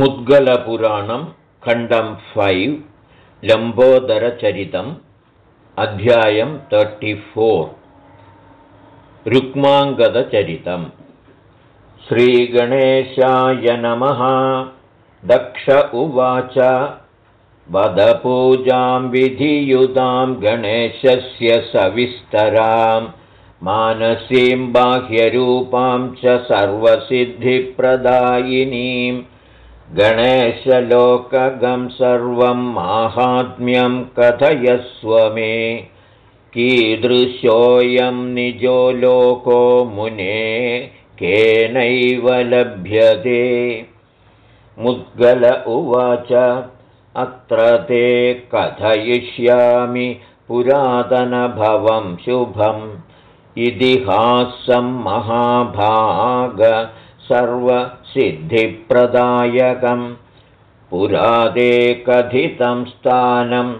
मुद्गलपुराणं खण्डं फैव् लम्बोदरचरितम् अध्यायं तर्टिफोर् रुक्माङ्गदचरितम् श्रीगणेशाय नमः। दक्ष उवाच। वदपूजां विधियुतां गणेशस्य सविस्तरां मानसीं बाह्यरूपां च सर्वसिद्धिप्रदायिनीं गणेशलोकगं सर्वं माहात्म्यं कथयस्व मे। कीदृशोऽयं निजो लोको मुने केनैव लभ्यते। मुद्गल उवाच अत्र ते कथयिष्यामि पुरातनभवं शुभम्। इतिहासं महाभाग सर्वसिद्धिप्रदायकम् पुरादे कथितं स्थानं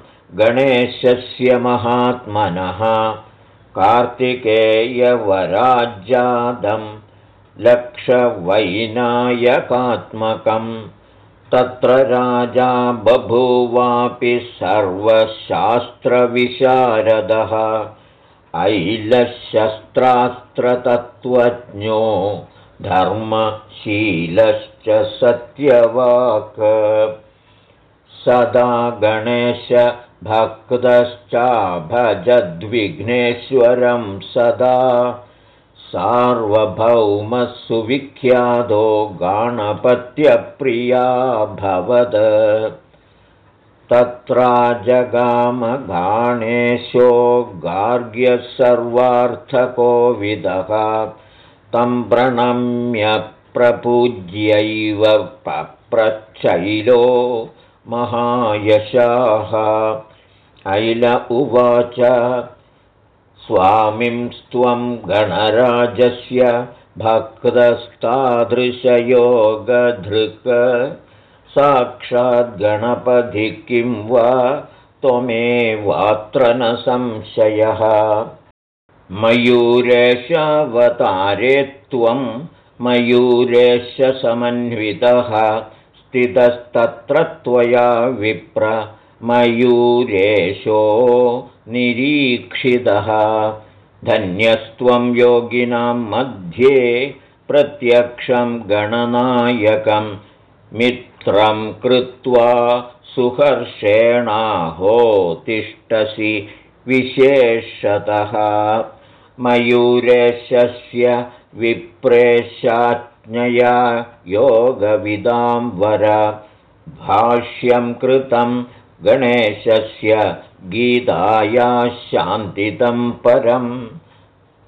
गणेशस्य महात्मनः कार्तिकेयवराज्यादं लक्षवैनायकात्मकम् तत्र राजा बभूवापि सर्वशास्त्रविशारदः ऐलशस्त्रास्त्रतत्त्वज्ञो धर्मशीलश्च सत्यवाक्। सदा गणेशभक्तश्चाभजद्विघ्नेश्वरं सदा सार्वभौमसुविख्यातो गाणपत्यप्रियाभवद तत्रा जगामगाणेशो गार्ग्यः सर्वार्थकोविदः तं प्रणम्य प्रपूज्यैव पप्रच्छैलो महायशाः। ऐल उवाच स्वामिंस्त्वं गणराजस्य भक्तस्तादृशयोगधृक्। साक्षाद्गणपधि किं वा त्वमेवात्र न संशयः मयूरेशावतारे त्वं मयूरेशसमन्वितः स्थितस्तत्र त्वया विप्र मयूरेशो निरीक्षितः धन्यस्त्वं योगिनां मध्ये प्रत्यक्षं गणनायकं मित्रं कृत्वा सुहर्षेणाहो तिष्ठसि विशेषतः मयूरेशस्य विप्रेशाज्ञया योगविदां वर। भाष्यं कृतं गणेशस्य गीताया शान्तितं परं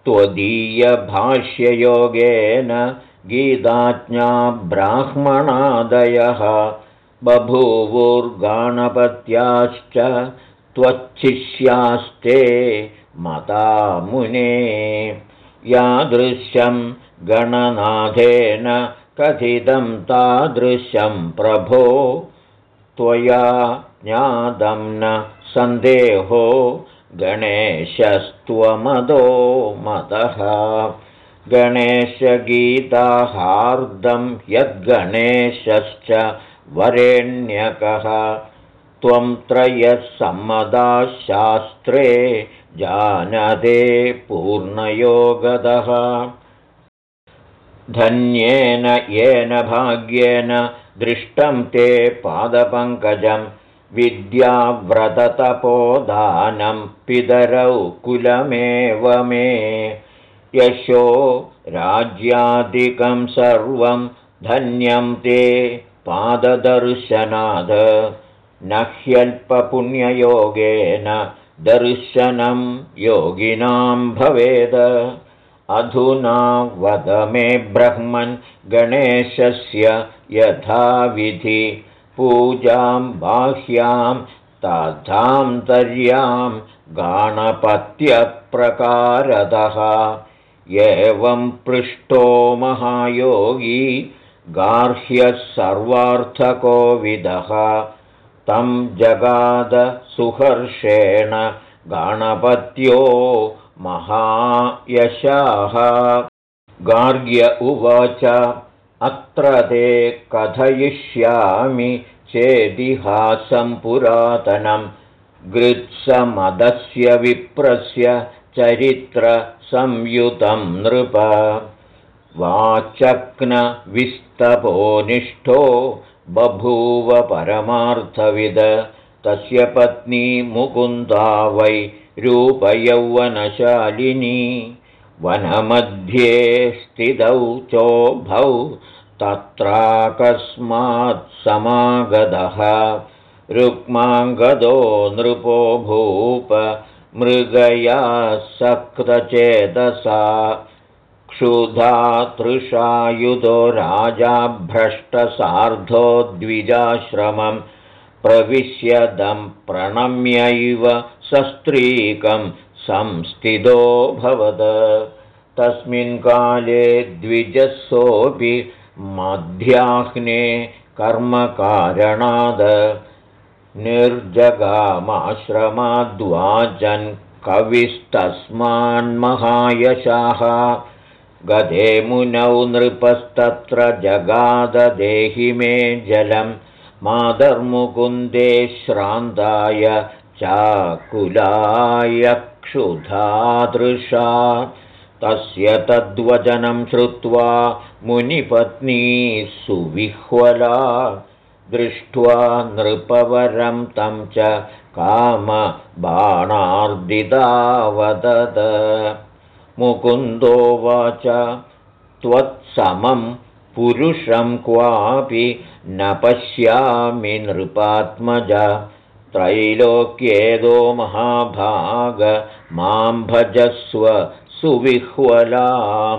त्वदीयभाष्ययोगेन गीताज्ञा ब्राह्मणादयः। बभूवुर्गाणपत्याश्च त्वच्छिष्यास्ते मता मुने यादृशं गणनाथेन कथितं तादृशं प्रभो त्वया ज्ञातं न सन्देहो गणेशस्त्वमदो मतः। गणेशगीताहार्दं यद्गणेशश्च वरेण्यकः त्वं त्रयसम्मदाशास्त्रे जानते पूर्णयोगदः। धन्येन येन भाग्येन दृष्टं ते पादपङ्कजं विद्याव्रततपोदानं पितरौ कुलमेव मे। यशो राज्यादिकं सर्वं धन्यं ते पाददर्शनाद न ह्यल्पपुण्ययोगेन दर्शनं योगिनां भवेद। अधुना वद मे ब्रह्मन् गणेशस्य यथाविधि। पूजां बाह्यां तथान्तर्यां गाणपत्यप्रकारतः एवं पृष्टो महायोगी गार्ह्यः सर्वार्थकोविदः तं जगादसुहर्षेण गणपत्यो महायशाः। गार्ग्य उवाच अत्र ते कथयिष्यामि चेदिहासं पुरातनं। गृत्समदस्य विप्रस्य चरित्रसंयुतं नृप वाचक्नविस्तपोनिष्ठो बभूव परमार्थविद। तस्य पत्नी मुकुन्दा वै रूपयौवनशालिनी। वनमध्ये स्थितौ चोभौ तत्राकस्मात् समागतः। रुक्माङ्गदो नृपो भूप मृगया सक्तचेतसा क्षुधा तृषायुधो राजा भ्रष्टसार्धो द्विजाश्रमं प्रविश्यदं प्रणम्यैव सस्त्रीकं संस्थितोऽभवद तस्मिन् काले द्विजसोऽपि मध्याह्ने कर्मकारणाद। निर्जगामाश्रमाद्वाजन् कविस्तस्मान्महायशाः गदे मुनौ नृपस्तत्र जगाददेहि मे जलं मादर्मुकुन्दे श्रान्ताय चाकुलाय क्षुधादृशा। तस्य तद्वचनं श्रुत्वा मुनिपत्नी सुविह्वला। दृष्ट्वा नृपवरं तं च कामबाणार्दिदावदद मुकुन्दोवाच त्वत्समं पुरुषं क्वापि न पश्यामि नृपात्मज। त्रैलोक्येदो महाभाग मां भजस्व सुविह्वलां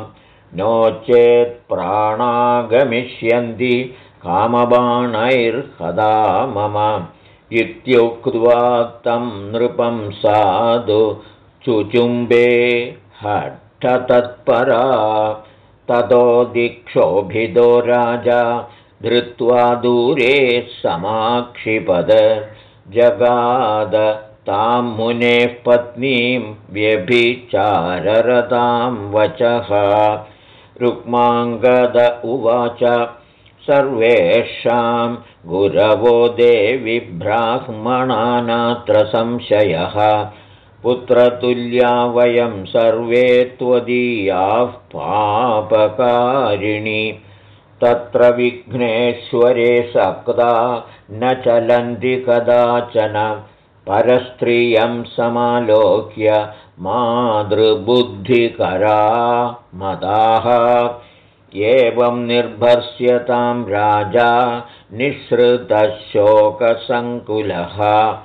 नो चेत् प्राणागमिष्यन्ति कामबाणैर्हदा मम। इत्युक्त्वा तं नृपं साधु चुचुम्बे हठतत्परा ततो दिक्षोभिदो राजा धृत्वा दूरे समाक्षिपद। जगाद तां मुनेः पत्नीं व्यभिचाररतां वचः। रुक्माङ्गद उवाच सर्वेषां गुरवो देवि ब्राह्मणानात्र संशयः पुत्रतुल्या वयं सर्वे त्वदीयाः पापकारिणि। तत्र विघ्नेश्वरे सक्ता न चलन्ति कदाचन। परस्त्रियं समालोक्य मातृबुद्धिकरा मदाः। एवं निर्भर्स्यतां राजा निःसृतशोकसङ्कुलः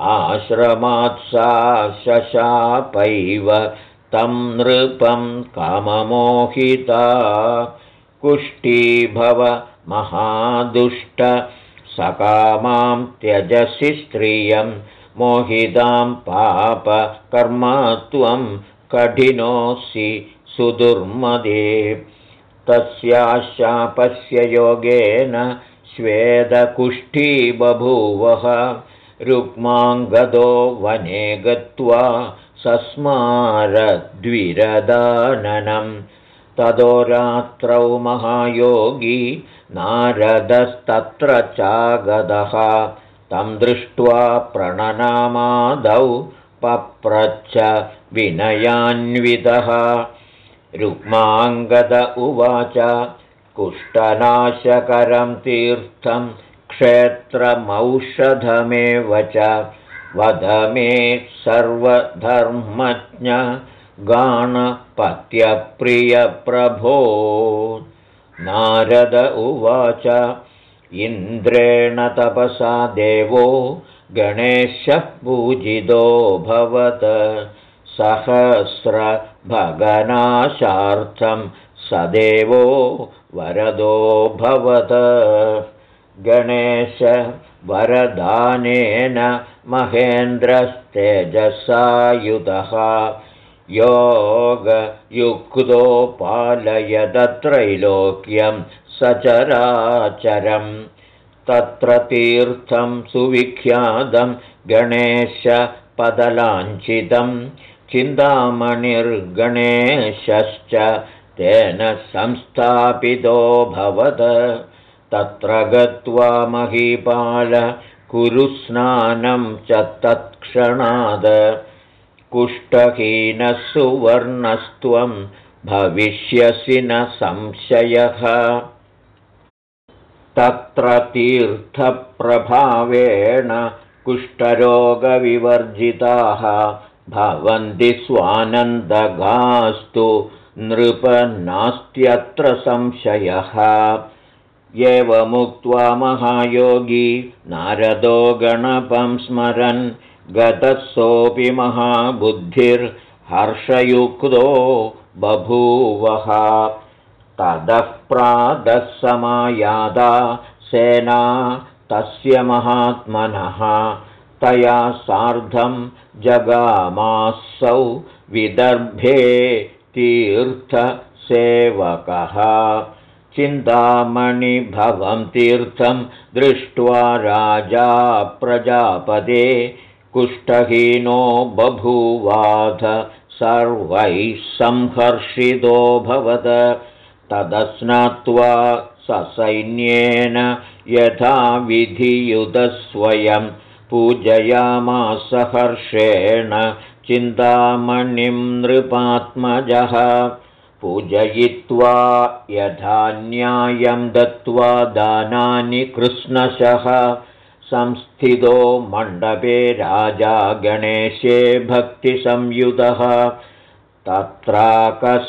आश्रमात् सा शशापैव तं नृपं काममोहिता। कुष्ठीभव महादुष्ट सकामां त्यजसि स्त्रियं मोहितां पापकर्मात्वं कठिनोऽसि सुदुर्मदे। तस्याशापस्य योगेन स्वेदकुष्ठी बभूवः रुक्माङ्गदो वने गत्वा सस्मारद्विरदाननं ततो रात्रौ महायोगी नारदस्तत्र चागदः। तं दृष्ट्वा प्रणनामादौ पप्रच्छ विनयान्वितः। रुक्माङ्गद उवाच कुष्ठनाशकरं तीर्थं क्षेत्रमौषधमेव च वद मे सर्वधर्मज्ञ गाणपत्यप्रियप्रभो। नारद उवाच इन्द्रेण तपसा देवो गणेशः पूजितो भवत। सहस्रभगनाशार्थं सदेवो वरदो भवत गणेशवरदानेन महेन्द्रस्तेजसायुधः योगयुक्तो पालयदत्रैलोक्यं सचराचरं तत्र तीर्थं सुविख्यातं गणेशपदलाञ्छितं चिन्तामणिर्गणेशश्च तेन संस्थापितो भवद तत्र गत्वा महीपाल कुरुस्नानं च तत्क्षणाद कुष्ठहीनः सुवर्णस्त्वं भविष्यसि न संशयः। तत्र तीर्थप्रभावेण कुष्ठरोगविवर्जिताः भवन्ति स्वानन्दगास्तु नृपन्नास्त्यत्र संशयः एवमुक्त्वा महायोगी नारदो गणपं स्मरन् गतः महाबुद्धिर्हर्षयुक्तो बभूवः। ततः प्रातः समायादा सेना तस्य महात्मनः। तया सार्धं जगामासौ विदर्भे तीर्थसेवकः चिन्तामणिभवं तीर्थं दृष्ट्वा राजा प्रजापदे कुष्ठहीनो बभूवाध सर्वैः संहर्षितोऽभवत् तदस्नात्वा ससैन्येन यथा विधियुतस्वयं पूजयामासहर्षेण चिन्तामणिं नृपात्मजः पूजयित्वा यथा न्यायं दत्त्वा दानानि कृष्णशः संस्थितो मण्डपे राजा गणेशे भक्तिसंयुतः तत्राकस्माद्विमानं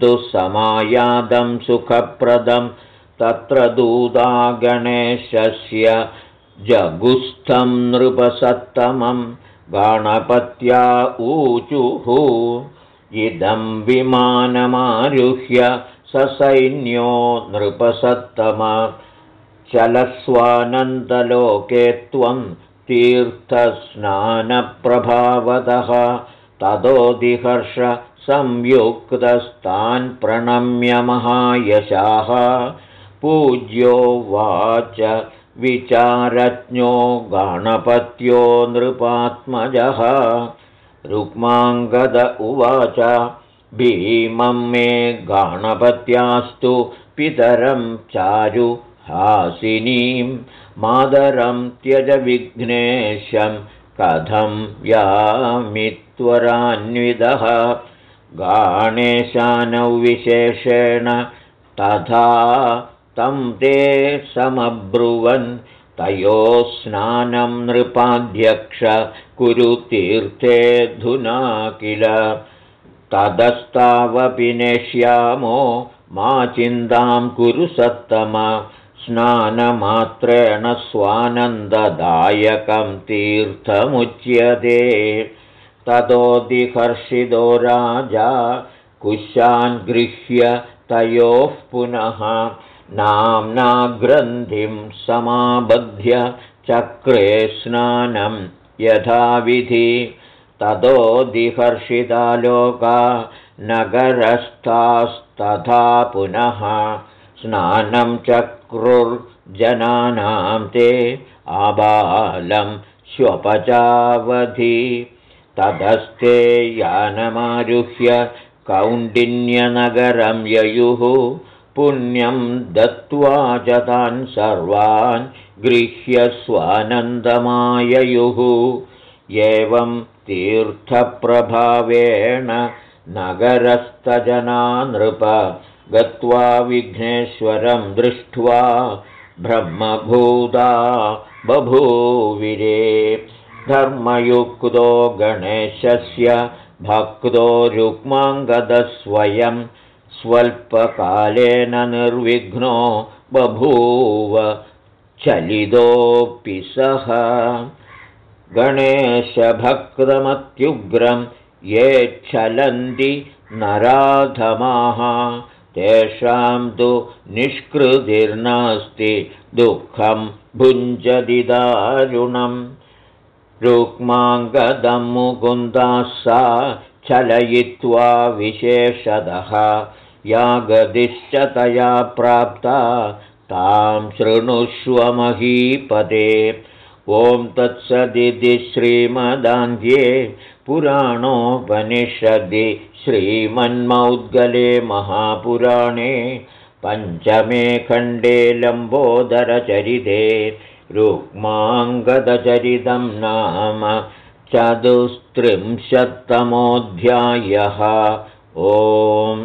तु समायादं सुखप्रदं तत्र दूता गणेशस्य जगुस्थं नृपसत्तमं गणपत्या ऊचुः इदं विमानमारुह्य ससैन्यो नृपसत्तम चलस्वानन्दलोके त्वं तीर्थस्नानप्रभावतः ततोदिहर्ष संयुक्तस्तान् प्रणम्य महायशाः। पूज्यो वाच विचारज्ञो गणपत्यो नृपात्मजः रुक्माङ्गद उवाच भीमं मे गणपत्यास्तु पितरं चारु हासिनीं मादरं त्यजविघ्नेशं कथं यामित्वरान्विदः गाणेशानौ विशेषेण तथा तं ते समब्रुवन् तयोः स्नानं नृपाध्यक्ष कुरुतीर्थेऽधुना किल। तदस्तावपि नेष्यामो मा चिन्तां कुरु सत्तम। स्नानमात्रेण स्वानन्ददायकं तीर्थमुच्यते। ततोदिहर्षितो राजा कुशान् गृह्य तयोः पुनः नाम्नाग्रन्थिं समाबध्य चक्रे स्नानं यथाविधि ततोदिहर्षिता लोका नगरस्थास्तथा पुनः स्नानं चक्रुर्जनानां ते आबालं श्वपचावधि ततस्ते यानमारुह्य कौण्डिन्यनगरं ययुः पुण्यं दत्त्वा च तान् सर्वान् गृह्य स्वानन्दमाययुः। एवं तीर्थप्रभावेण नगरस्थजना नृप गत्वा विघ्नेश्वरं दृष्ट्वा ब्रह्मभूता बभूविरे। धर्मयुक्तो गणेशस्य भक्तो रुक्माङ्गदस्वयं स्वल्पकालेन निर्विघ्नो बभूव चलितोऽपि सः। गणेशभक्तमत्युग्रं ये चलन्ति नराधमाः तेषां तु निष्कृतिर्नास्ति दुःखं भुञ्जदिदारुणं रुक्माङ्गदं मुकुन्दाः सा चलयित्वा विशेषतः या गतिश्च तया प्राप्ता तां शृणुष्व महीपदे ॐ तत्सदिति श्रीमदान्ध्ये पुराणोपनिषदि श्रीमन्मौद्गले महापुराणे पञ्चमे खण्डे लम्बोदरचरिते रुक्माङ्गदचरितं नाम चतुस्त्रिंशत्तमोऽध्यायः। ओम्